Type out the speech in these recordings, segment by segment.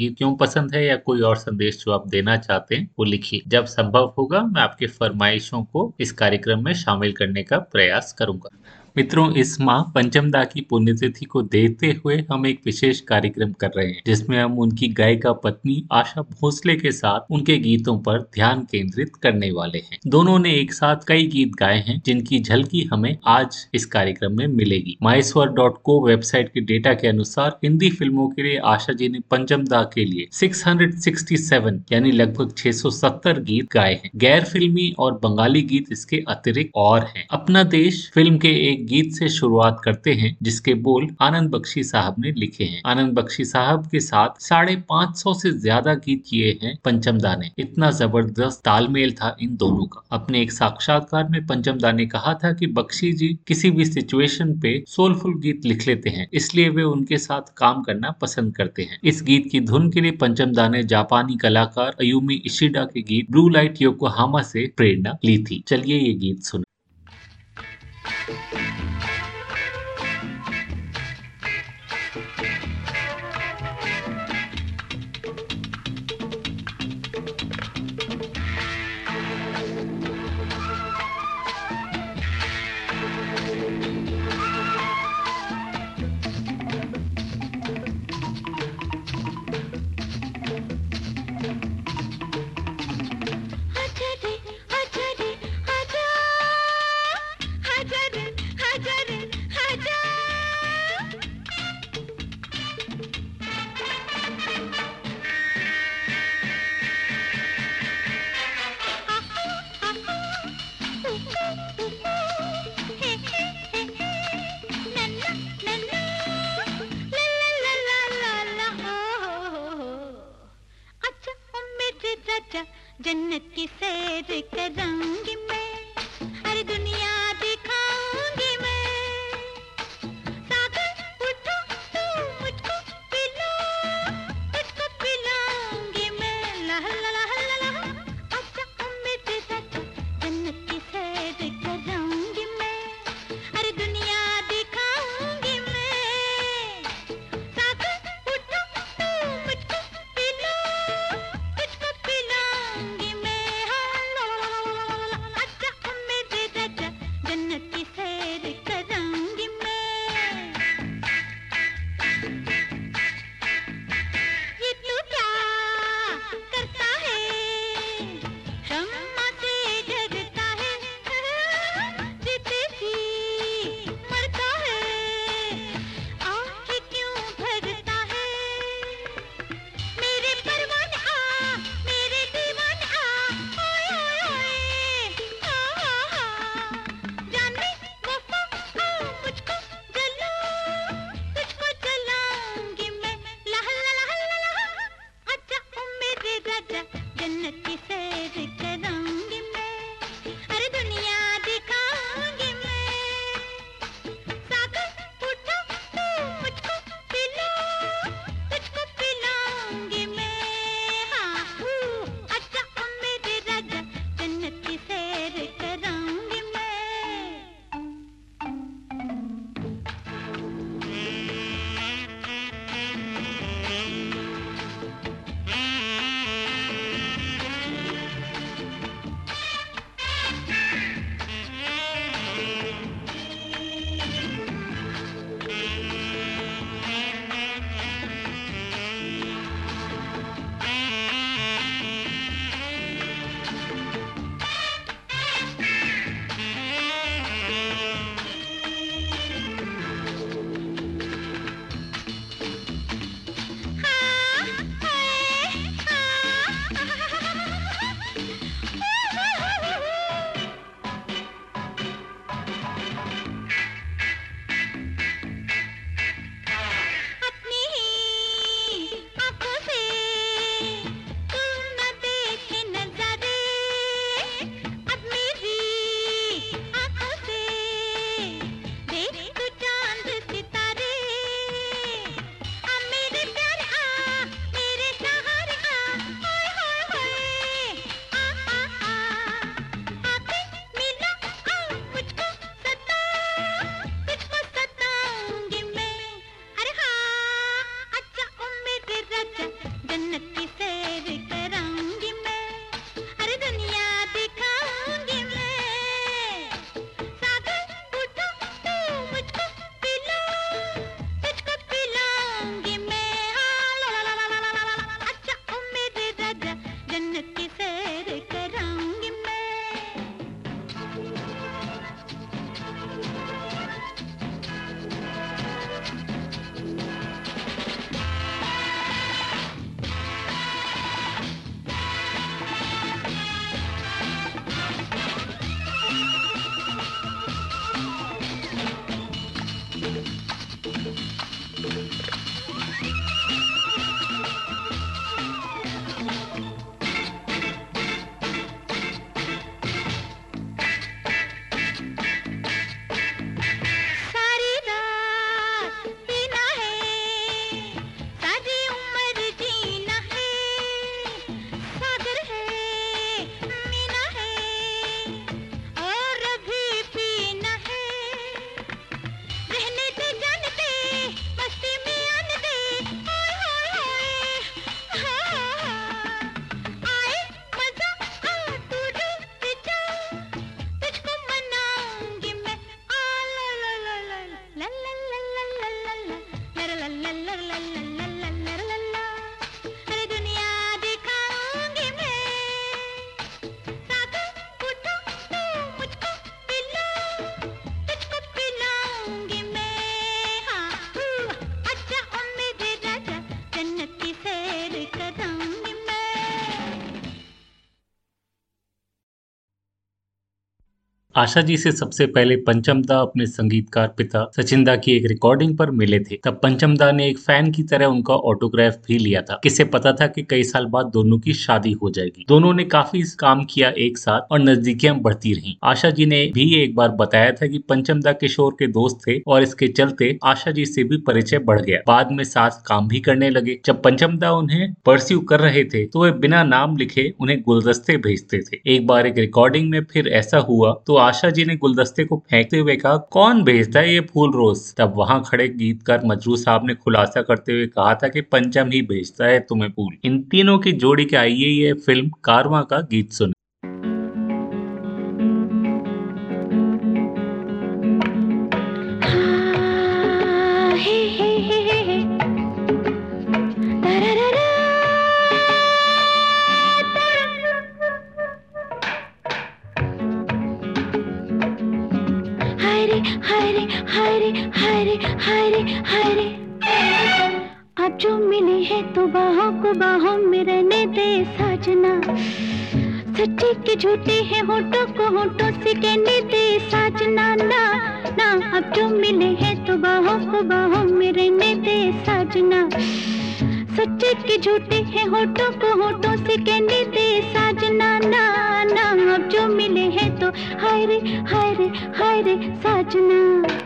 गीत क्यों पसंद है या कोई और संदेश जो आप देना चाहते हैं, वो लिखिए। जब संभव होगा, मैं आपके फरमाइशों को इस कार्यक्रम में शामिल करने का प्रयास करूँगा। मित्रों, इस माह पंचमदा की पुण्यतिथि को देखते हुए हम एक विशेष कार्यक्रम कर रहे हैं, जिसमें हम उनकी गायिका पत्नी आशा भोसले के साथ उनके गीतों पर ध्यान केंद्रित करने वाले हैं। दोनों ने एक साथ कई गीत गाए हैं, जिनकी झलकी हमें आज इस कार्यक्रम में मिलेगी। माइस्वर डॉट को वेबसाइट के डेटा के अनुसार हिंदी फ़िल्मों के लिए आशा जी ने पंचमदा के लिए सिक्स यानी लगभग छह सौ सत्तर गीत गाए हैं। गैर फिल्मी और बंगाली गीत इसके अतिरिक्त और है। अपना देश फ़िल्म के एक गीत से शुरुआत करते हैं, जिसके बोल आनंद बख्शी साहब ने लिखे हैं। आनंद बख्शी साहब के साथ साढ़े पाँच सौ से ज़्यादा गीत किए हैं पंचमदा ने इतना ज़बरदस्त तालमेल था इन दोनों का। अपने एक साक्षात्कार में पंचमदा ने कहा था कि बख्शी जी किसी भी सिचुएशन पे सोलफुल गीत लिख लेते हैं, इसलिए वे उनके साथ काम करना पसंद करते हैं। इस गीत की धुन के लिए पंचमदा ने जापानी कलाकार अयुमी इशिडा के गीत ब्लू लाइट योकोहामा से प्रेरणा ली थी। चलिए ये गीत सुन आशा जी से सबसे पहले पंचमदा अपने संगीतकार पिता सचिंदा की एक रिकॉर्डिंग पर मिले थे। तब पंचमदा ने एक फ़ैन की तरह उनका ऑटोग्राफ भी लिया था। किसे पता था कि कई साल बाद दोनों की शादी हो जाएगी। दोनों ने काफ़ी काम किया एक साथ और नजदीकियाँ बढ़ती रही। आशा जी ने भी एक बार बताया था कि पंचमदा किशोर के दोस्त थे और इसके चलते आशा जी से भी परिचय बढ़ गया। बाद में साथ काम भी करने लगे। जब पंचमदा उन्हें परस्यू कर रहे थे तो वे बिना नाम लिखे उन्हें गुलदस्ते भेजते थे। एक बार एक रिकॉर्डिंग में फिर ऐसा हुआ तो आशा जी ने गुलदस्ते को फेंकते हुए कहा, कौन भेजता है ये फूल रोज? तब वहाँ खड़े गीतकार मजरू साहब ने खुलासा करते हुए कहा था कि पंचम ही भेजता है तुम्हें फूल। इन तीनों की जोड़ी के आइए ये फ़िल्म, कारवा का गीत सुने। झूठे हैं, होठों को होठों से कहने दे साजना। ना ना, अब जो मिले हैं तो बाहों को बाहों में रहने दे साजना। सच्चे के झूठे हैं, होठों को होठों से कहने दे साजना। ना ना, अब जो मिले हैं तो हाय रे हाय रे हाय रे साजना।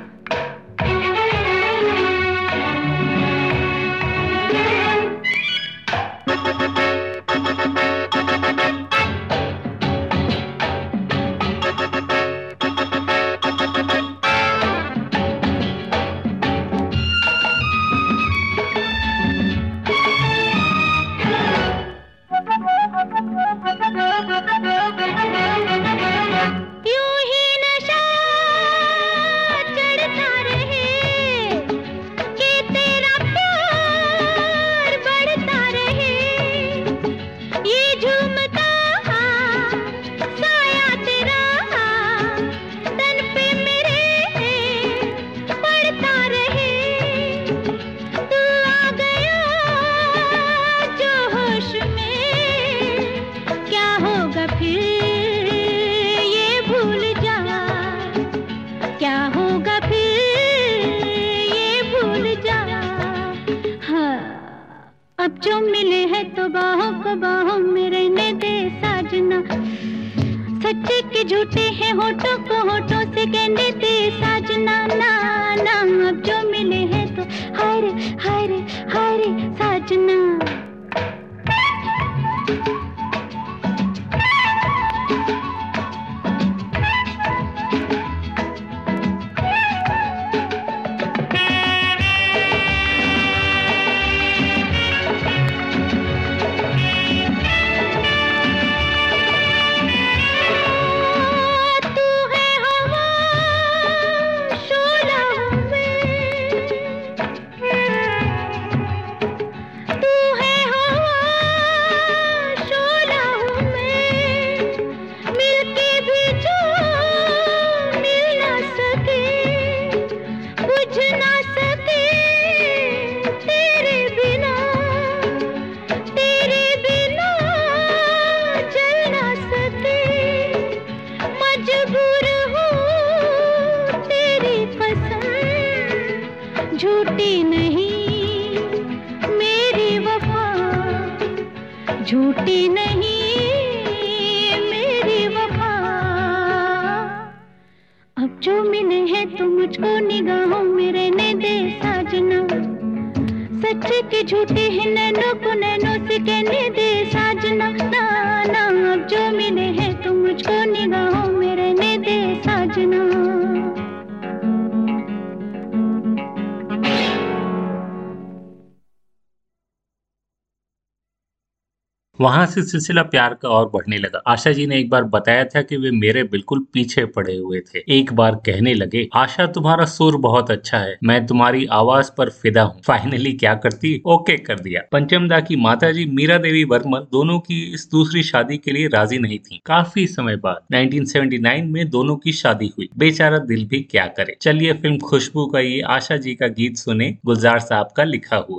से सिलसिला प्यार का और बढ़ने लगा। आशा जी ने एक बार बताया था कि वे मेरे बिल्कुल पीछे पड़े हुए थे। एक बार कहने लगे, आशा, तुम्हारा सुर बहुत अच्छा है। मैं तुम्हारी आवाज़ पर फिदा हूँ। फाइनली क्या करती? ओके कर दिया। पंचमदा की माता जी मीरा देवी वर्मन दोनों की इस दूसरी शादी के लिए राज़ी नहीं थी। काफ़ी समय बाद 1979 में दोनों की शादी हुई। बेचारा दिल भी क्या करे। चलिए फ़िल्म खुशबू का ये आशा जी का गीत सुने, गुलजार साहब का लिखा हुआ।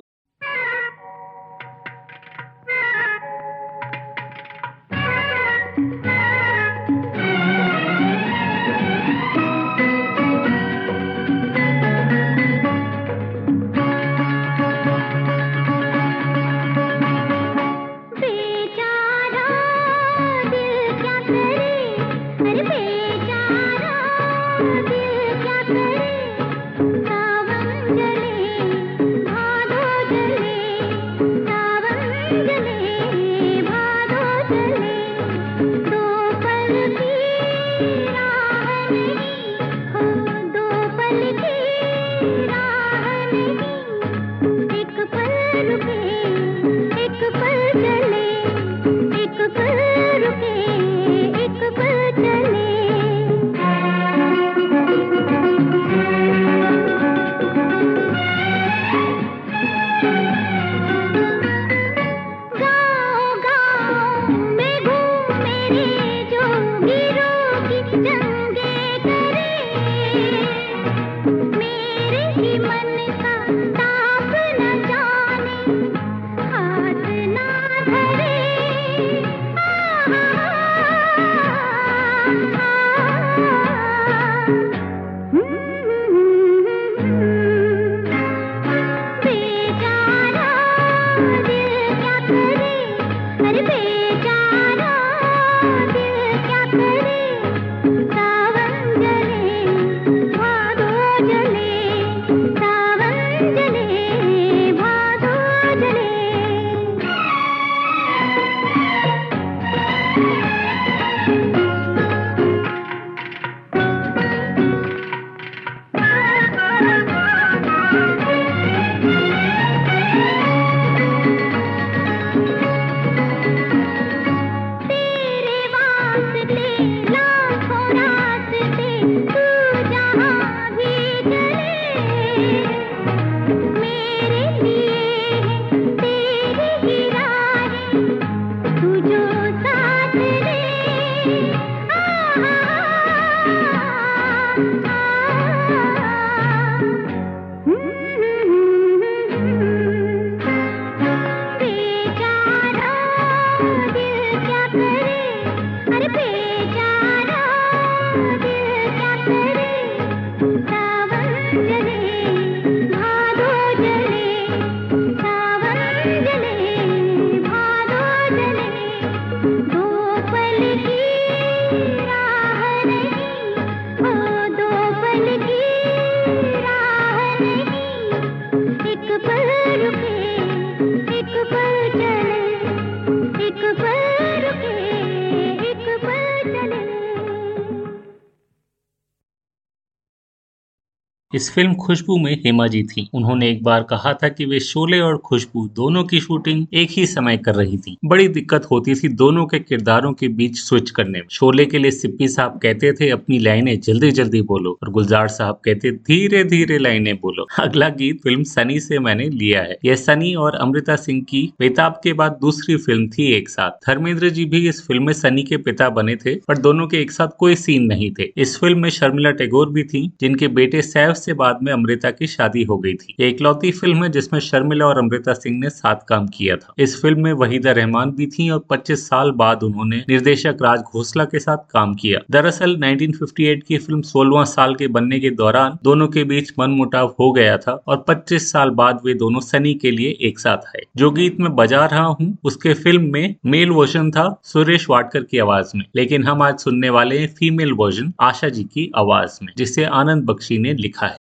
इस फ़िल्म खुशबू में हेमा जी थी। उन्होंने एक बार कहा था कि वे शोले और खुशबू दोनों की शूटिंग एक ही समय कर रही थी। बड़ी दिक्कत होती थी दोनों के किरदारों के बीच स्विच करने में। शोले के लिए सिप्पी साहब कहते थे, अपनी लाइनें जल्दी जल्दी बोलो। और गुलजार साहब कहते धीरे धीरे लाइनें बोलो। अगला गीत फ़िल्म सनी से मैंने लिया है। यह सनी और अमृता सिंह की बेताब के बाद दूसरी फ़िल्म थी एक साथ। धर्मेंद्र जी भी इस फ़िल्म में सनी के पिता बने थे, पर दोनों के एक साथ कोई सीन नहीं थे। इस फ़िल्म में शर्मिला टैगोर भी थी, जिनके बेटे सैफ से बाद में अमृता की शादी हो गई थी। एक इकलौती फ़िल्म है जिसमें शर्मिला और अमृता सिंह ने साथ काम किया था। इस फ़िल्म में वहीदा रहमान भी थी और 25 साल बाद उन्होंने निर्देशक राज घोसला के साथ काम किया। दरअसल 1958 की फ़िल्म सोलवा साल के बनने के दौरान दोनों के बीच मन हो गया था और 25 साल बाद वे दोनों सनी के लिए एक साथ आए। जो गीत मैं बजा रहा हूँ, उसके फ़िल्म में मेल वर्जन था सुरेश वाडकर की आवाज़ में। लेकिन हम आज सुनने वाले फीमेल वर्जन आशा जी की आवाज़ में, जिसे आनंद बख्शी ने लिखा है।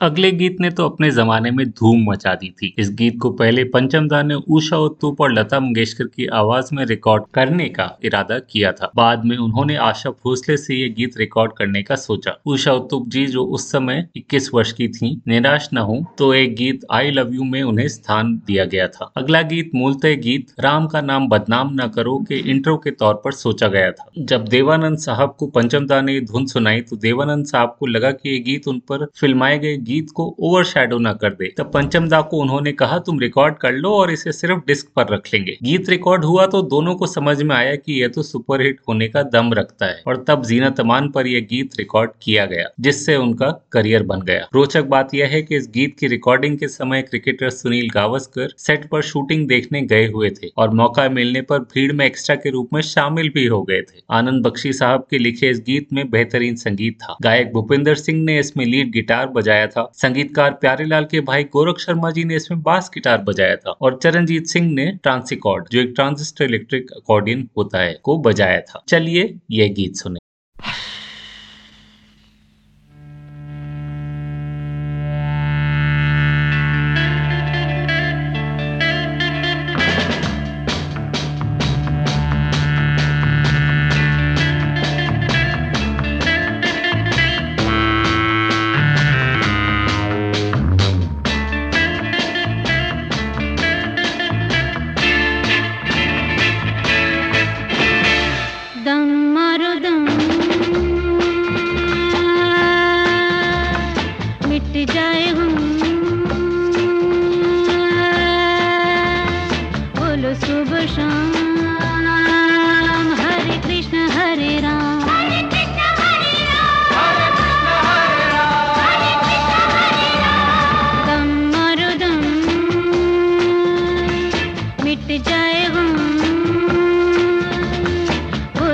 अगले गीत ने तो अपने जमाने में धूम मचा दी थी। इस गीत को पहले पंचम दा ने उषा उत्तूप और लता मंगेशकर की आवाज़ में रिकॉर्ड करने का इरादा किया था। बाद में उन्होंने आशा भोसले से ये गीत रिकॉर्ड करने का सोचा। उषा उत्तुप जी जो उस समय 21 वर्ष की थी, निराश न हो तो एक गीत आई लव यू में उन्हें स्थान दिया गया था। अगला गीत मूलतः गीत राम का नाम बदनाम न करो के इंट्रो के तौर पर सोचा गया था। जब देवानंद साहब को पंचम दा ने धुन सुनाई तो देवानंद साहब को लगा की ये गीत उन पर फिल्माए गए गीत को ओवर न कर दे। तब पंचम दा को उन्होंने कहा, तुम रिकॉर्ड कर लो और इसे सिर्फ़ डिस्क पर रख लेंगे। गीत रिकॉर्ड हुआ तो दोनों को समझ में आया कि यह तो सुपरहिट होने का दम रखता है। और तब जीना तमान पर यह गीत रिकॉर्ड किया गया, जिससे उनका करियर बन गया। रोचक बात यह है कि इस गीत की रिकॉर्डिंग के समय क्रिकेटर सुनील गावस्कर सेट पर शूटिंग देखने गए हुए थे और मौका मिलने पर भीड़ में एक्स्ट्रा के रूप में शामिल भी हो गए थे। आनंद बख्शी साहब के लिखे इस गीत में बेहतरीन संगीत था। गायक भूपिंदर सिंह ने इसमें लीड गिटार बजाया था संगीतकार प्यारेलाल के भाई गोरख शर्मा जी ने इसमें बास गिटार बजाया था और चरणजीत सिंह ने ट्रांसिकॉर्ड, जो एक ट्रांजिस्टर इलेक्ट्रिक अकॉर्डियन होता है, को बजाया था। चलिए यह गीत सुने।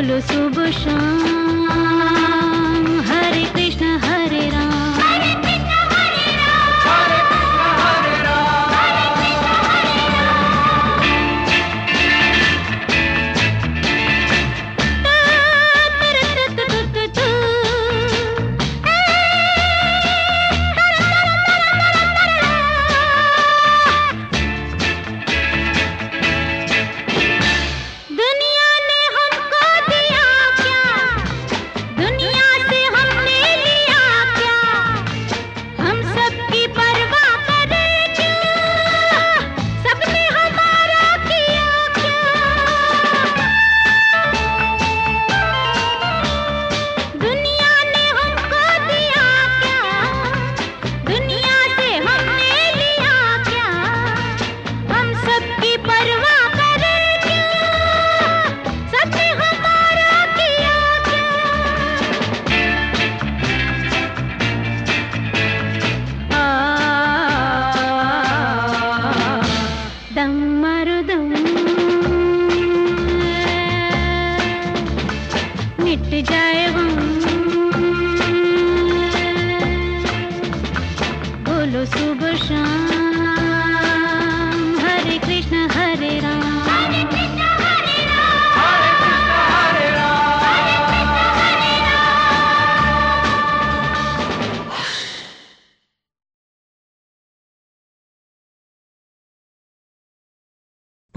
बोलो सुबह शाम।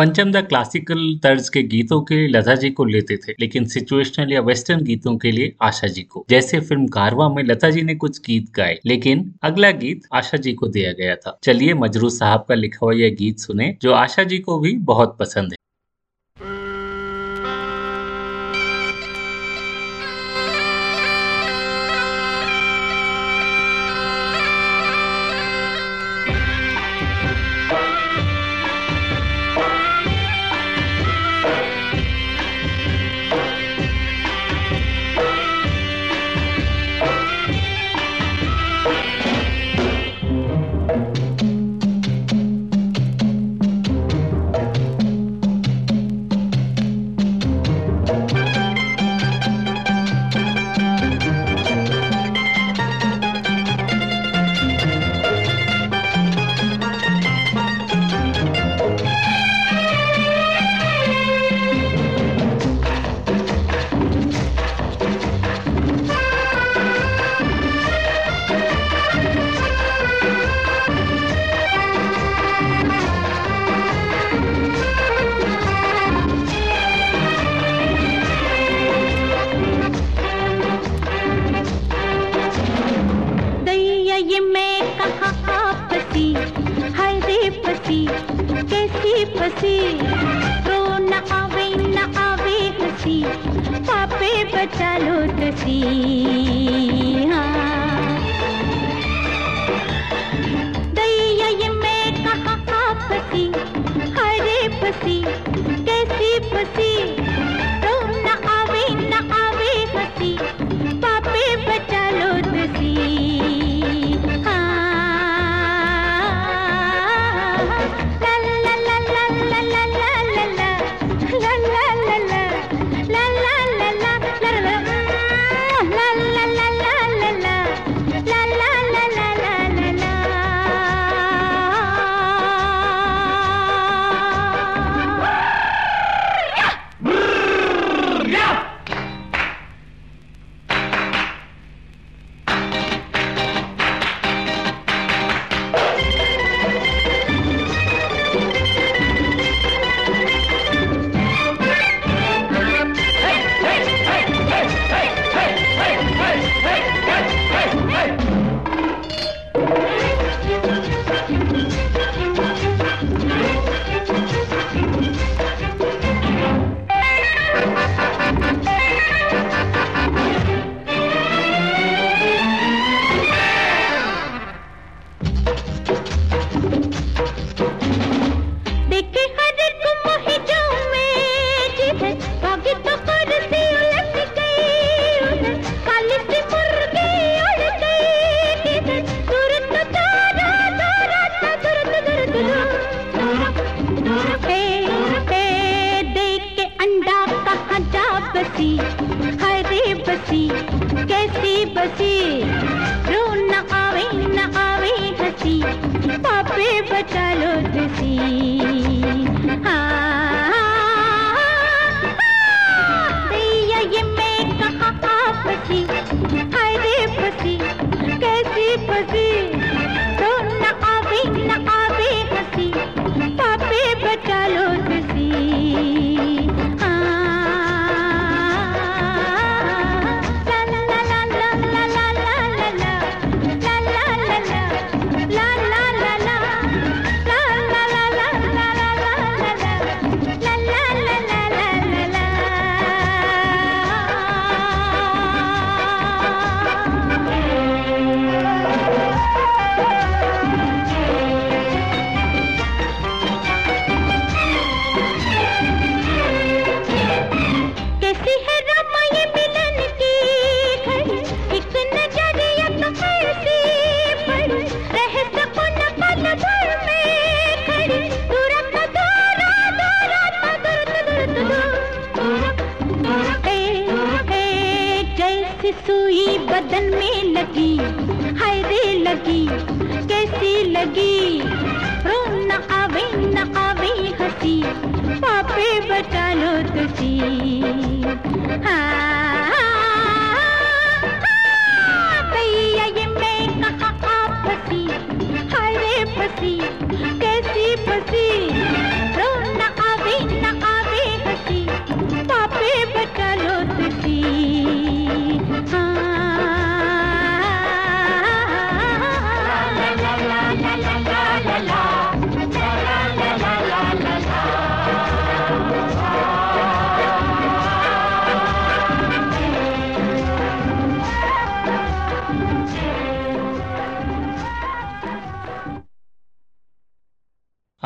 पंचम क्लासिकल तर्ज के गीतों के लिए लता जी को लेते थे, लेकिन सिचुएशनल या वेस्टर्न गीतों के लिए आशा जी को। जैसे फ़िल्म कारवा में लता जी ने कुछ गीत गाए, लेकिन अगला गीत आशा जी को दिया गया था। चलिए मजरू साहब का लिखा हुआ यह गीत सुने, जो आशा जी को भी बहुत पसंद है।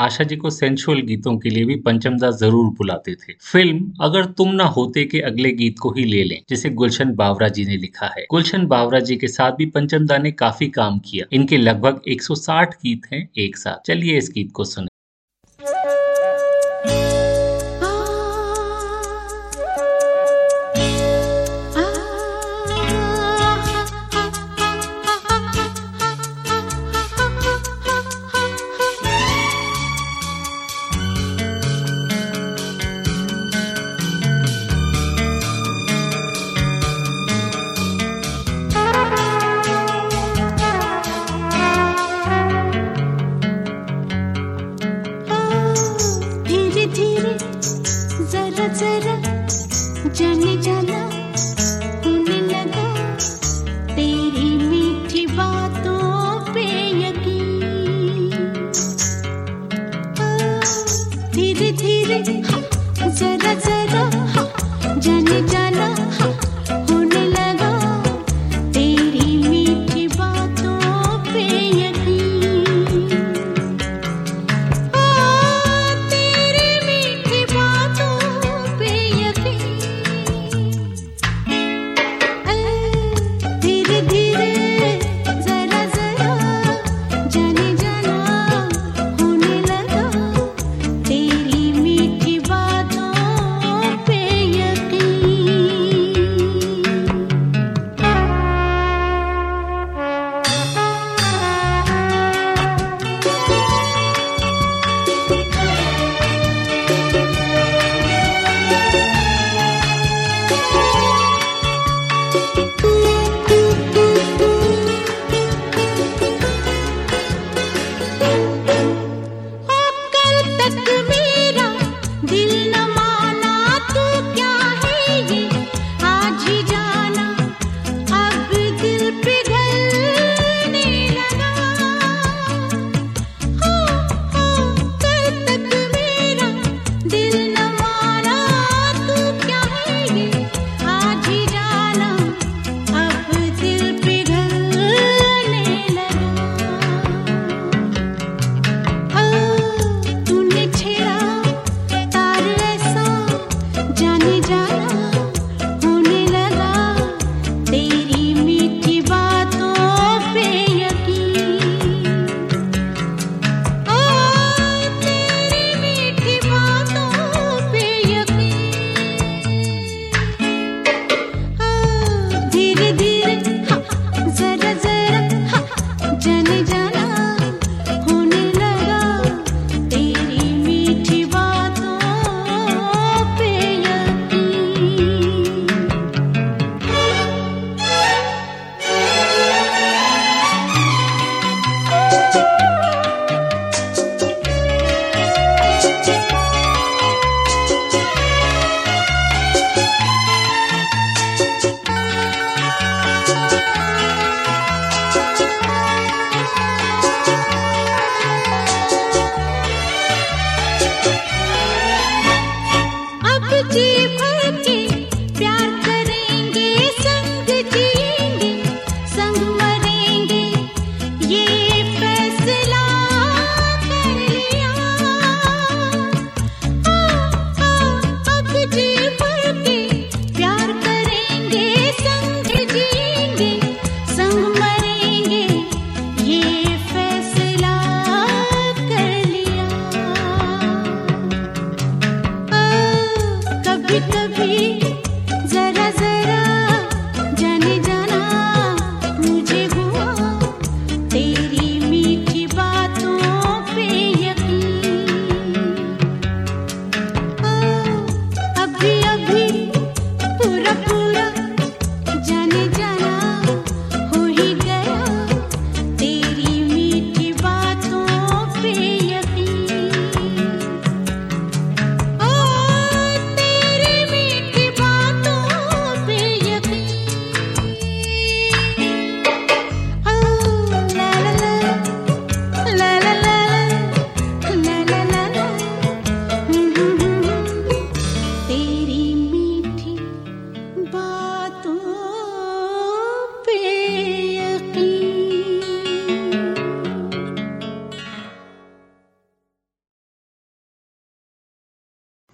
आशा जी को सेंशुअल गीतों के लिए भी पंचमदास ज़रूर बुलाते थे। फ़िल्म, अगर तुम ना होते के अगले गीत को ही ले लें, जिसे गुलशन बावरा जी ने लिखा है। गुलशन बावरा जी के साथ भी पंचमदा ने काफ़ी काम किया। इनके लगभग 160 गीत हैं एक साथ। चलिए इस गीत को सुने।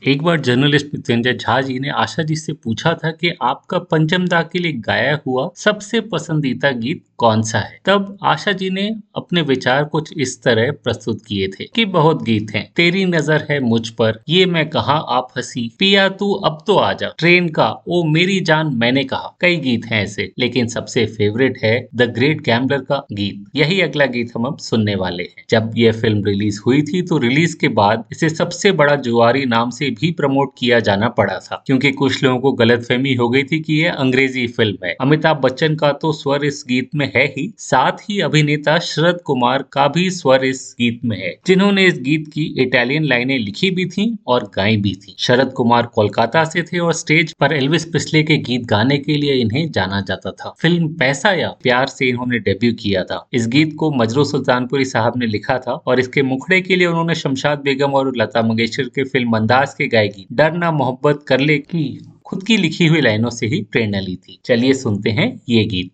एक बार जर्नलिस्ट मृत्युंजय झा जी ने आशा जी से पूछा था कि आपका पंचम दा के लिए गाया हुआ सबसे पसंदीदा गीत कौन सा है? तब आशा जी ने अपने विचार कुछ इस तरह प्रस्तुत किए थे कि बहुत गीत हैं। तेरी नज़र है मुझ पर, ये मैं कहा, आप हँसी। पिया तू, अब तो आ जा। ट्रेन का, ओ मेरी जान, मैंने कहा। कई गीत हैं ऐसे, लेकिन सबसे फेवरेट है द ग्रेट गैम्बलर का गीत। यही अगला गीत हम अब सुनने वाले हैं। जब यह फ़िल्म रिलीज़ हुई थी तो रिलीज़ के बाद इसे सबसे बड़ा जुआरी नाम से भी प्रमोट किया जाना पड़ा था, क्योंकि कुछ लोगों को गलत फहमी हो गई थी कि यह अंग्रेज़ी फ़िल्म है। अमिताभ बच्चन का तो स्वर इस गीत में है ही, साथ ही अभिनेता शरद कुमार का भी स्वर इस गीत में है, जिन्होंने इस गीत की इटालियन लाइनें लिखी भी थी और गाई भी थी। शरद कुमार कोलकाता से थे और स्टेज पर एल्विस पिछले के गीत गाने के लिए इन्हें जाना जाता था। फ़िल्म पैसा या प्यार से इन्होंने डेब्यू किया था। इस गीत को मजरू सुल्तानपुरी साहब ने लिखा था और इसके मुखड़े के लिए उन्होंने शमशाद बेगम और लता मंगेशकर के फ़िल्म अंदाज के गायकी डरना मोहब्बत कर ले की खुद की लिखी हुई लाइनों से ही प्रेरणा ली थी। चलिए सुनते हैं ये गीत।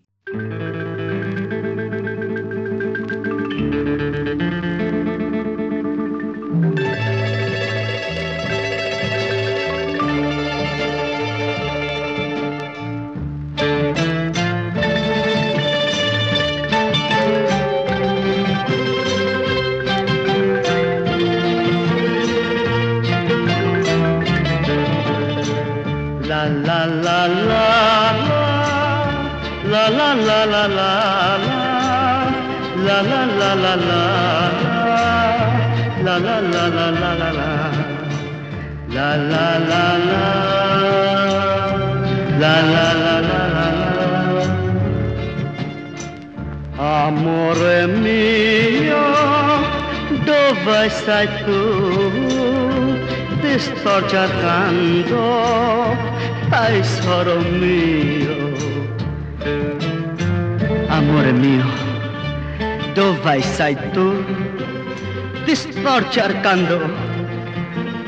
Cercando,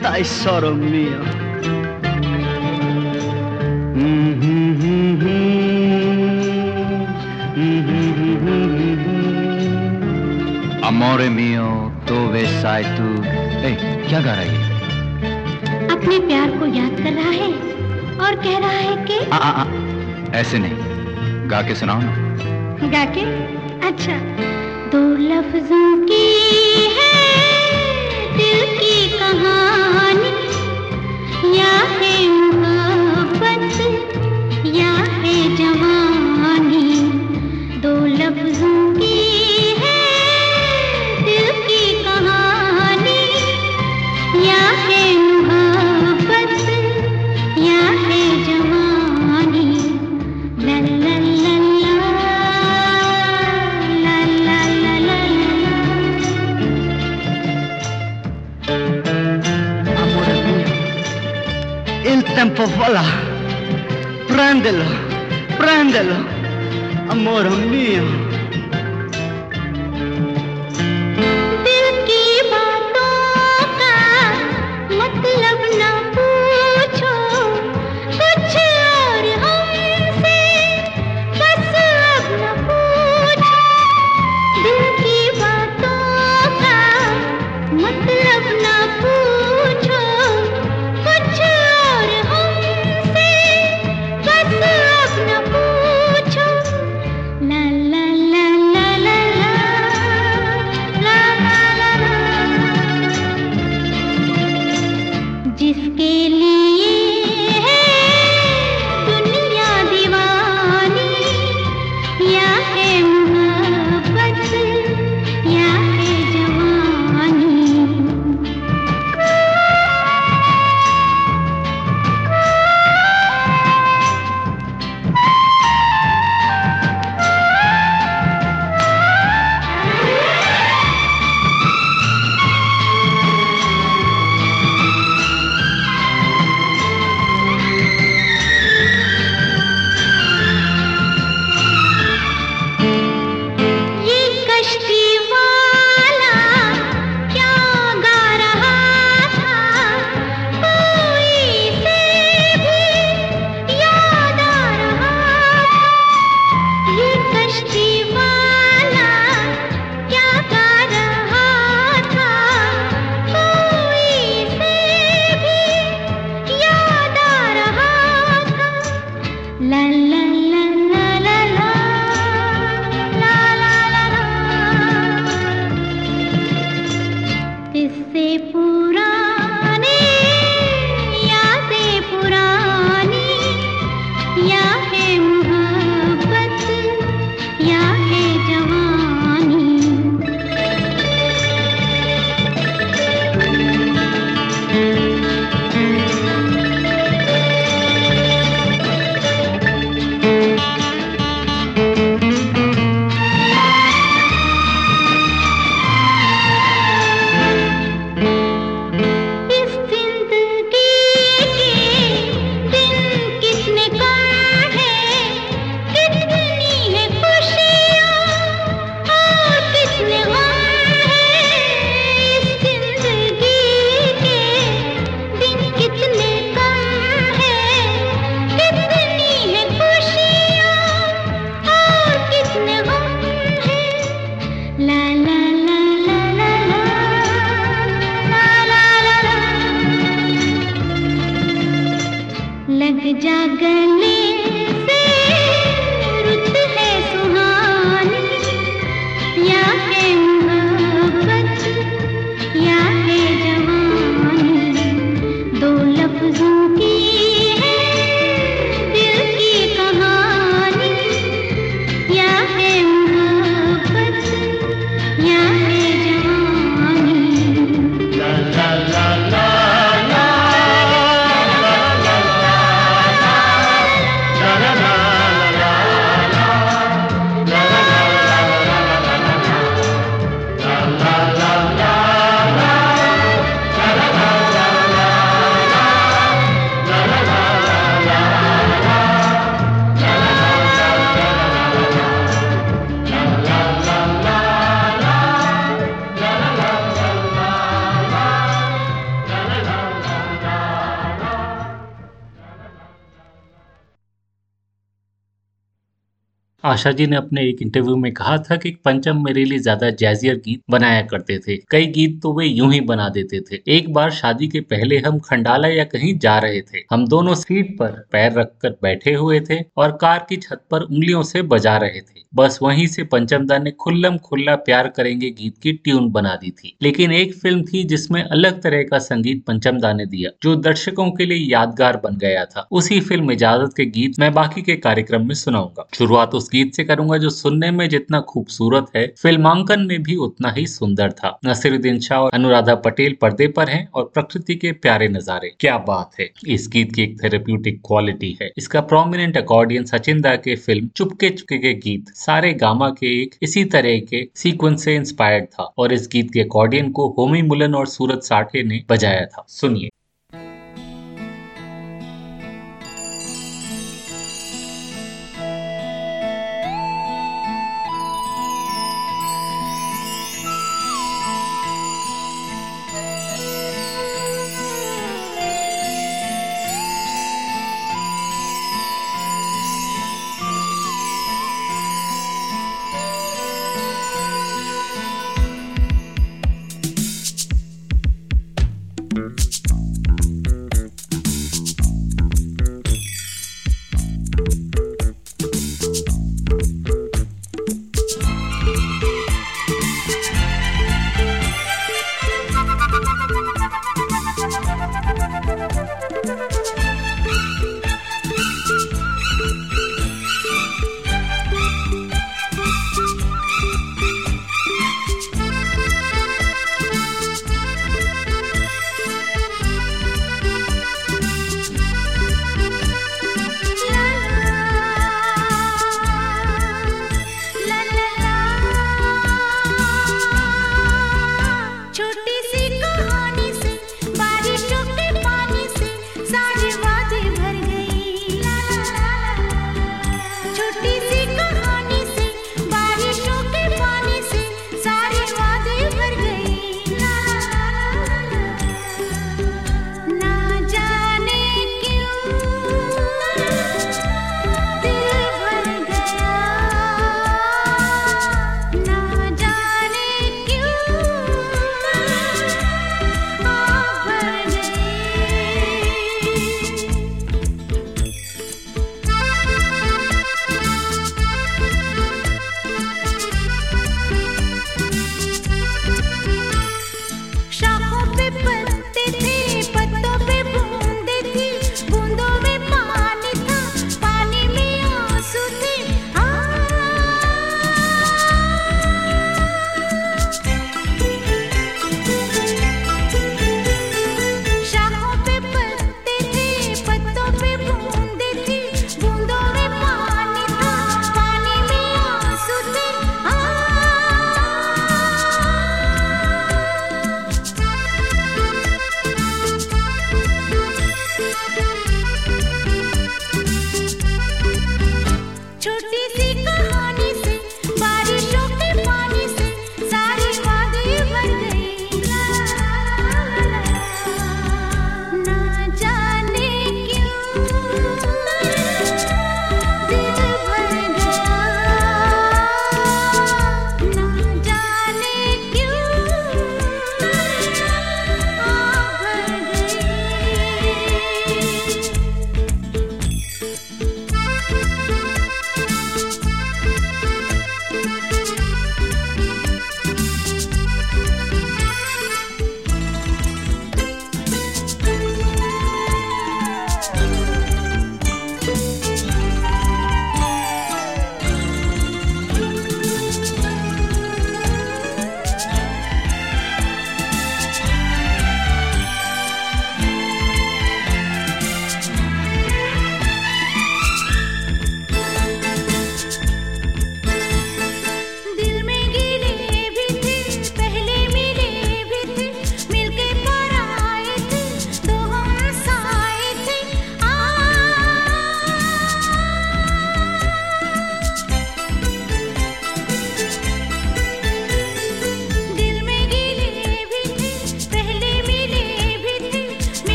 tesoro mio. Amore mio, dove sei tu? ए, क्या गा रही है अपने प्यार को याद कर रहा है और कह रहा है कि आ, आ, आ, ऐसे नहीं गा के सुनाओ ना गा के अच्छा लफ्जों की है दिल की कहानी। आशा जी ने अपने एक इंटरव्यू में कहा था कि पंचम मेरे लिए ज़्यादा जैजियर गीत बनाया करते थे। कई गीत तो वे यूँ ही बना देते थे। एक बार शादी के पहले हम खंडाला या कहीं जा रहे थे। हम दोनों सीट पर पैर रखकर बैठे हुए थे और कार की छत पर उंगलियों से बजा रहे थे। बस वहीं से पंचमदा ने खुल्लम खुल्ला प्यार करेंगे गीत की ट्यून बना दी थी। लेकिन एक फ़िल्म थी जिसमें अलग तरह का संगीत पंचमदा ने दिया, जो दर्शकों के लिए यादगार बन गया था। उसी फ़िल्म इजाज़त के गीत मैं बाकी के कार्यक्रम में सुनाऊँगा। शुरुआत उस गीत से करूँगा जो सुनने में जितना खूबसूरत है। फिल्मांकन में भी उतना ही सुंदर था। नसीरुद्दीन शाह और अनुराधा पटेल पर्दे पर हैं और प्रकृति के प्यारे नजारे। क्या बात है। इस गीत की एक थेरेप्यूटिक क्वालिटी है। इसका प्रोमिनेंट अकॉर्डियन सचिन दा के फ़िल्म चुपके चुपके के गीत, सारे गामा के एक इसी तरह के सीक्वेंस से इंस्पायर्ड था और इस गीत के अकॉर्डियन को होमी मुलन और सूरत साठे ने बजाया था। सुनिए।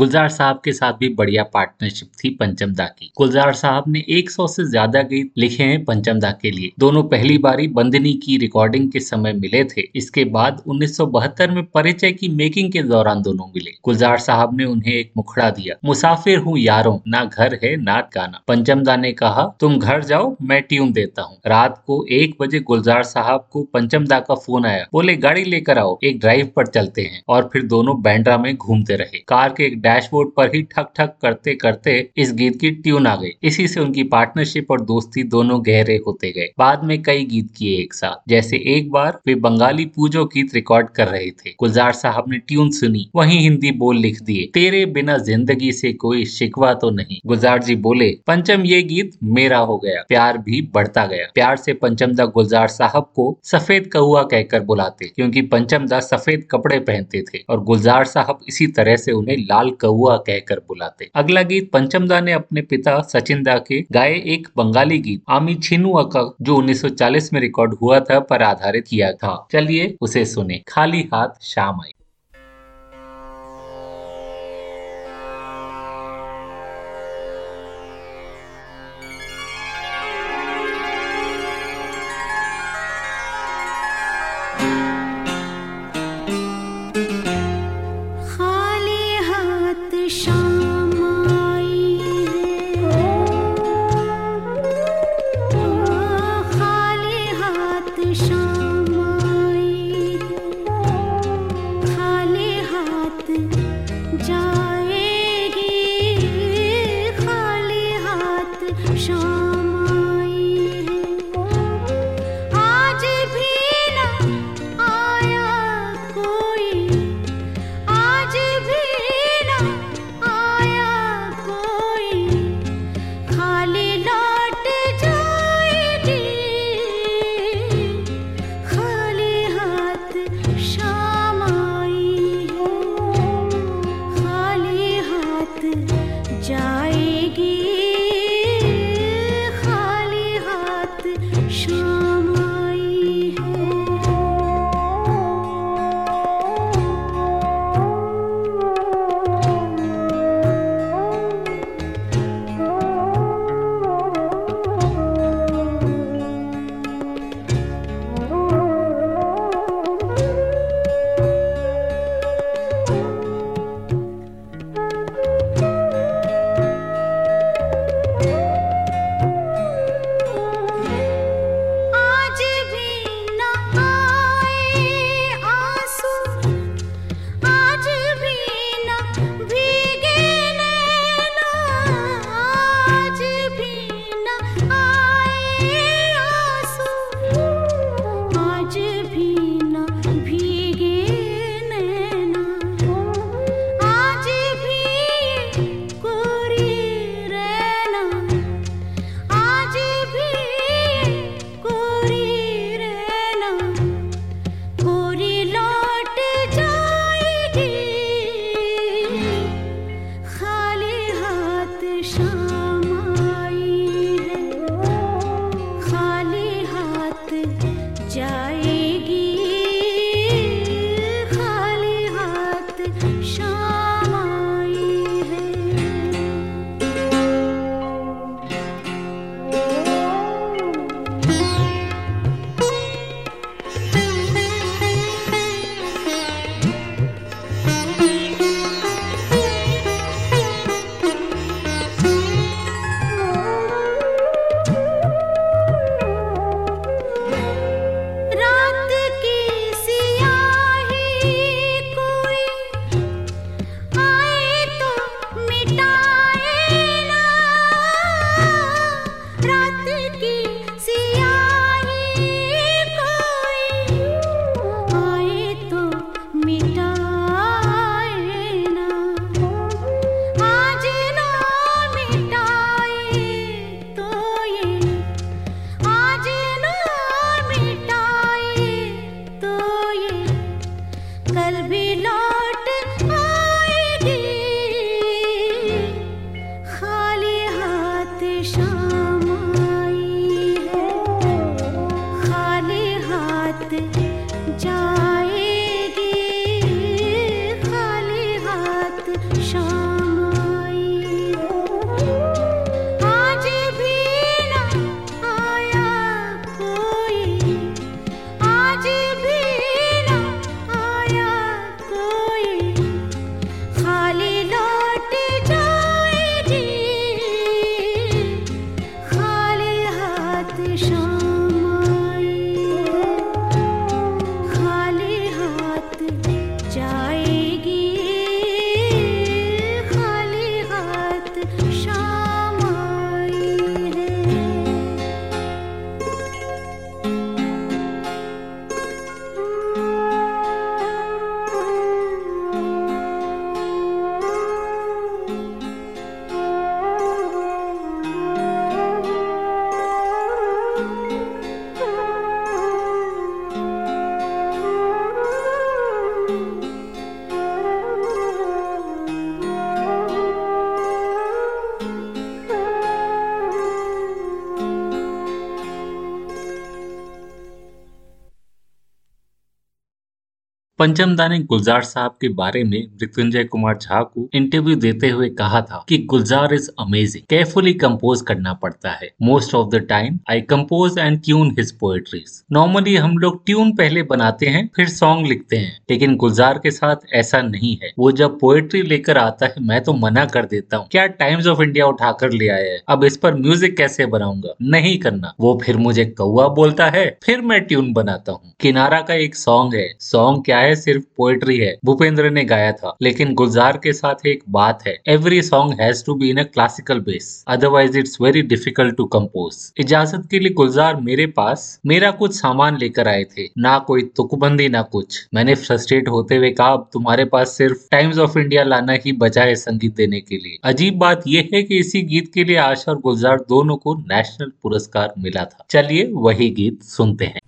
गुलजार साहब के साथ भी बढ़िया पार्टनरशिप थी पंचम दा की। गुलजार साहब ने 100 से ज़्यादा गीत लिखे हैं पंचम दा के लिए। दोनों पहली बारी बंदनी की रिकॉर्डिंग के समय मिले थे। इसके बाद 1972 में परिचय की मेकिंग के दौरान दोनों मिले। गुलजार साहब ने उन्हें एक मुखड़ा दिया। मुसाफिर हूँ यारों, ना घर है, ना गाना। पंचम दा ने कहा, तुम घर जाओ, मैं ट्यून देता हूँ। रात को एक बजे गुलजार साहब को पंचम दा का फ़ोन आया। बोले, गाड़ी लेकर आओ, एक ड्राइव पर चलते हैं। और फिर दोनों बैंड्रा में घूमते रहे। कार के एक डैशबोर्ड पर ही ठक ठक करते करते इस गीत की ट्यून आ गई। इसी से उनकी पार्टनरशिप और दोस्ती दोनों गहरे होते गए। बाद में कई गीत किए एक साथ। जैसे एक बार वे बंगाली पूजो गीत रिकॉर्ड कर रहे थे। गुलजार साहब ने ट्यून सुनी। वही हिंदी बोल लिख दिए। तेरे बिना ज़िंदगी से कोई शिकवा तो नहीं। गुलजार जी बोले, पंचम ये गीत मेरा हो गया। प्यार भी बढ़ता गया। प्यार से पंचम दा गुलजार साहब को सफ़ेद कौआ कहकर बुलाते। क्योंकि पंचम दा सफ़ेद कपड़े पहनते थे। और गुलजार साहब इसी तरह से उन्हें लाल कौआ कहकर बुलाते। अगला गीत पंचम दा ने अपने पिता सचिन दा के गाए एक बंगाली गीत, आमी छिनु अका, जो 1940 में रिकॉर्ड हुआ था पर आधारित किया था। चलिए उसे सुने। खाली हाथ शाम आई। पंचम दा ने गुलजार साहब के बारे में मृत्युंजय कुमार झा को इंटरव्यू देते हुए कहा था कि Gulzar is amazing carefully compose करना पड़ता है। Most of the time I compose and tune his poetries normally हम लोग ट्यून पहले बनाते हैं, फिर सॉन्ग लिखते हैं। लेकिन गुलजार के साथ ऐसा नहीं है। वो जब पोएट्री लेकर आता है, मैं तो मना कर देता हूँ। क्या टाइम्स ऑफ़ इंडिया उठाकर ले आया है? अब इस पर म्यूज़िक कैसे बनाऊँगा? नहीं करना। वो फिर मुझे कौआ बोलता है, फिर मैं ट्यून बनाता हूँ। किनारा का एक सॉन्ग है। सॉन्ग क्या है? सिर्फ़ पोएट्री है, भूपेंद्र ने गाया था, लेकिन गुलजार के साथ एक बात है every song has to be in a classical base otherwise it's very difficult to compose Ijaazat के लिए गुलजार मेरे पास, मेरा कुछ सामान लेकर आए थे, ना कोई तुकबंदी, ना कुछ। मैंने फ्रस्ट्रेट होते हुए कहा, अब तुम्हारे पास सिर्फ़ टाइम्स ऑफ़ इंडिया लाना ही बचा है संगीत देने के लिए। अजीब बात यह है कि इसी गीत के लिए आशा और गुलजार दोनों को नेशनल पुरस्कार मिला था। चलिए वही गीत सुनते हैं।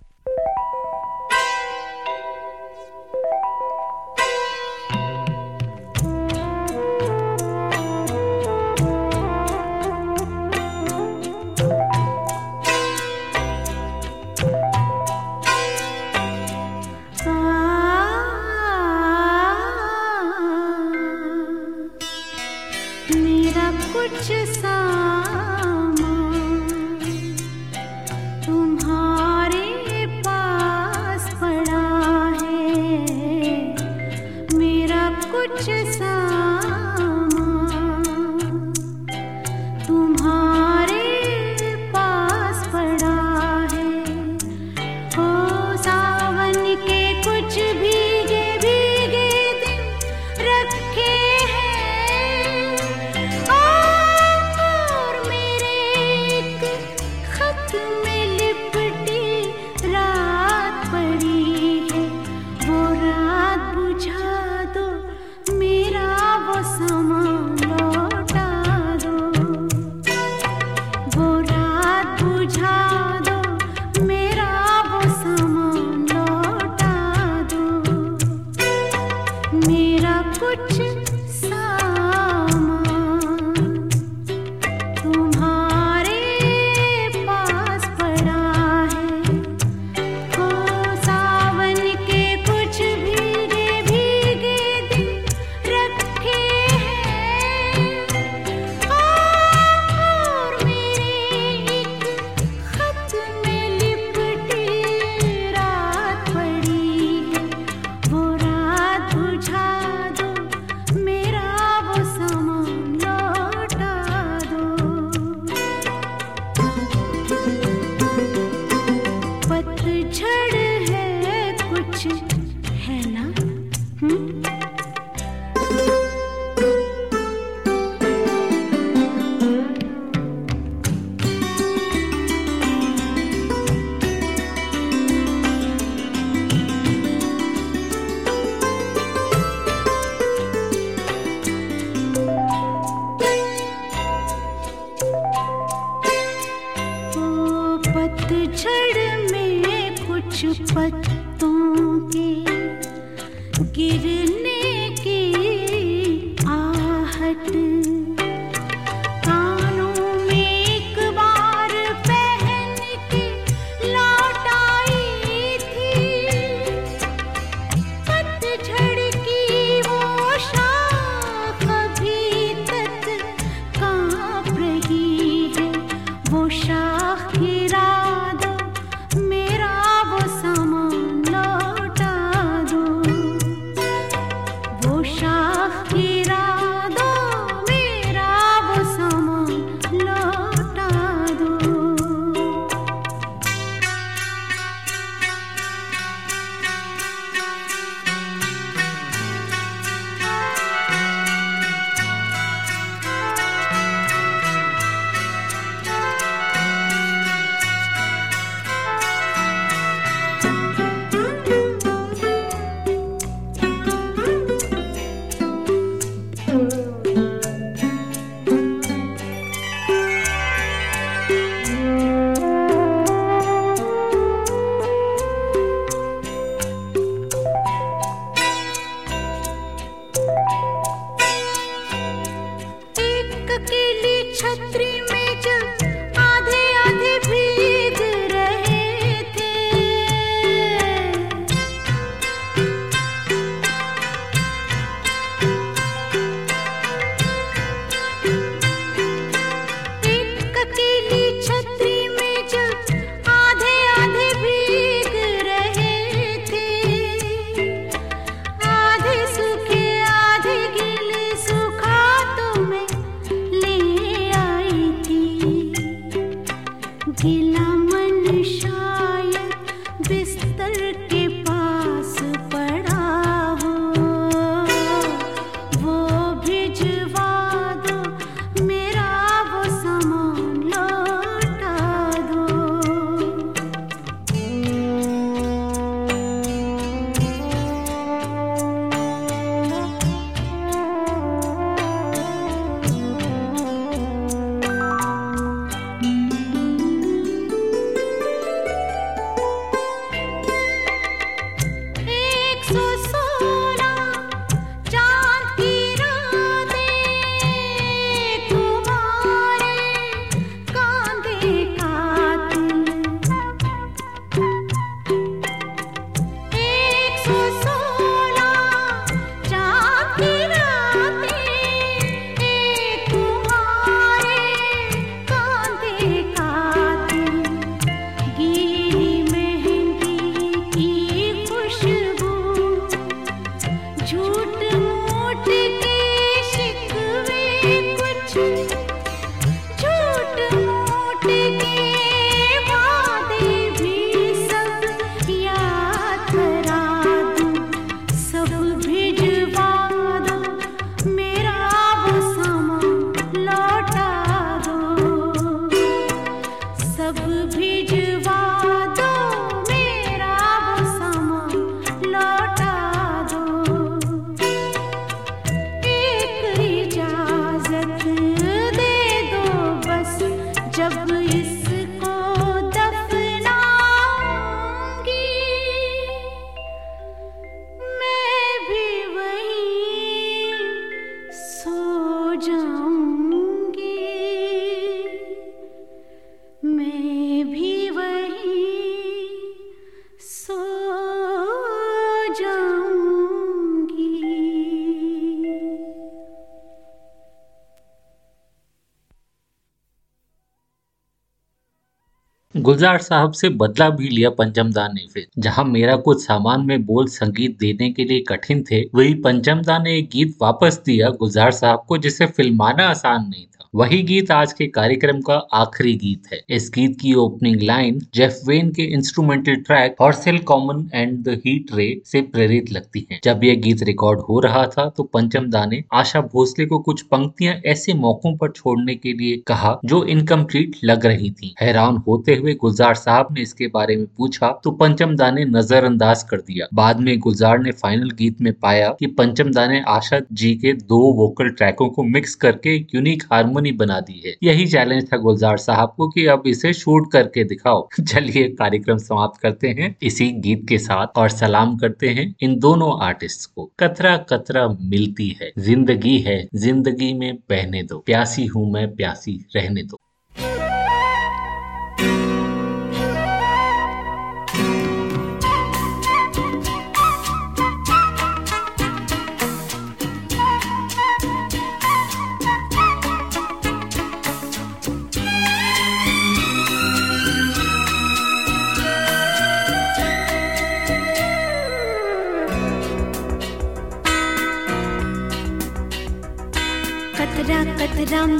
गुलजार साहब से बदला भी लिया पंचमदान ने फिर। जहाँ मेरा कुछ सामान में बोल संगीत देने के लिए कठिन थे, वही पंचमदान ने एक गीत वापस दिया गुलजार साहब को, जिसे फिल्माना आसान नहीं था। वही गीत आज के कार्यक्रम का आखिरी गीत है। इस गीत की ओपनिंग लाइन जेफ वेन के instrumental track Horsell Common and the Heat Ray से प्रेरित लगती है। जब यह गीत रिकॉर्ड हो रहा था तो पंचम दा ने आशा भोसले को कुछ पंक्तियाँ ऐसे मौकों पर छोड़ने के लिए कहा जो इनकम्प्लीट लग रही थी। हैरान होते हुए गुलजार साहब ने इसके बारे में पूछा तो पंचम दा ने नजरअंदाज कर दिया। बाद में गुलजार ने फाइनल गीत में पाया कि पंचम दा ने आशा जी के दो वोकल ट्रैकों को मिक्स करके यूनिक हारमोनी हारमोनी बना दी है। यही चैलेंज था गुलजार साहब को कि अब इसे शूट करके दिखाओ। चलिए कार्यक्रम समाप्त करते हैं। इसी गीत के साथ और सलाम करते हैं इन दोनों आर्टिस्ट को। कतरा कतरा मिलती है। ज़िंदगी है, ज़िंदगी में बहने दो। प्यासी हूँ मैं, प्यासी रहने दो।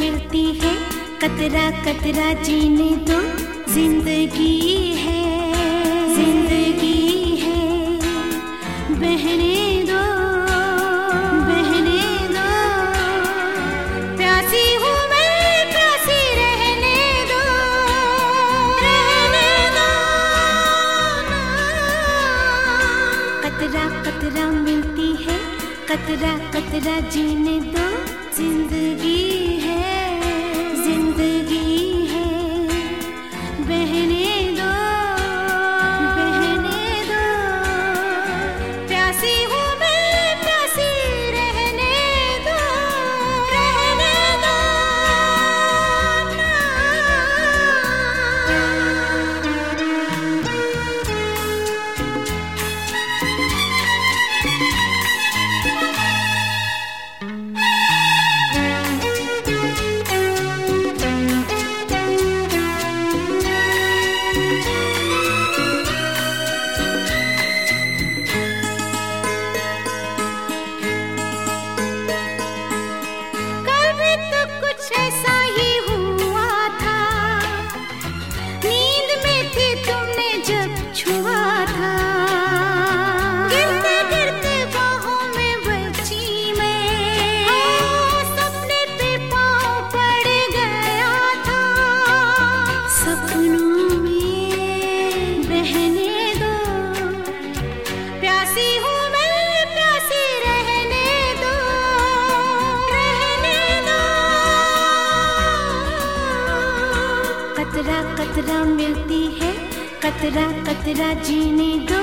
मिलती है। कतरा कतरा जीने दो। ज़िंदगी है ज़िंदगी है। बहने दो बहने दो। प्यासी हूँ मैं, प्यासी रहने दो। रहने दो। कतरा कतरा मिलती है। कतरा कतरा जीने दो। ज़िंदगी Jeannie. it.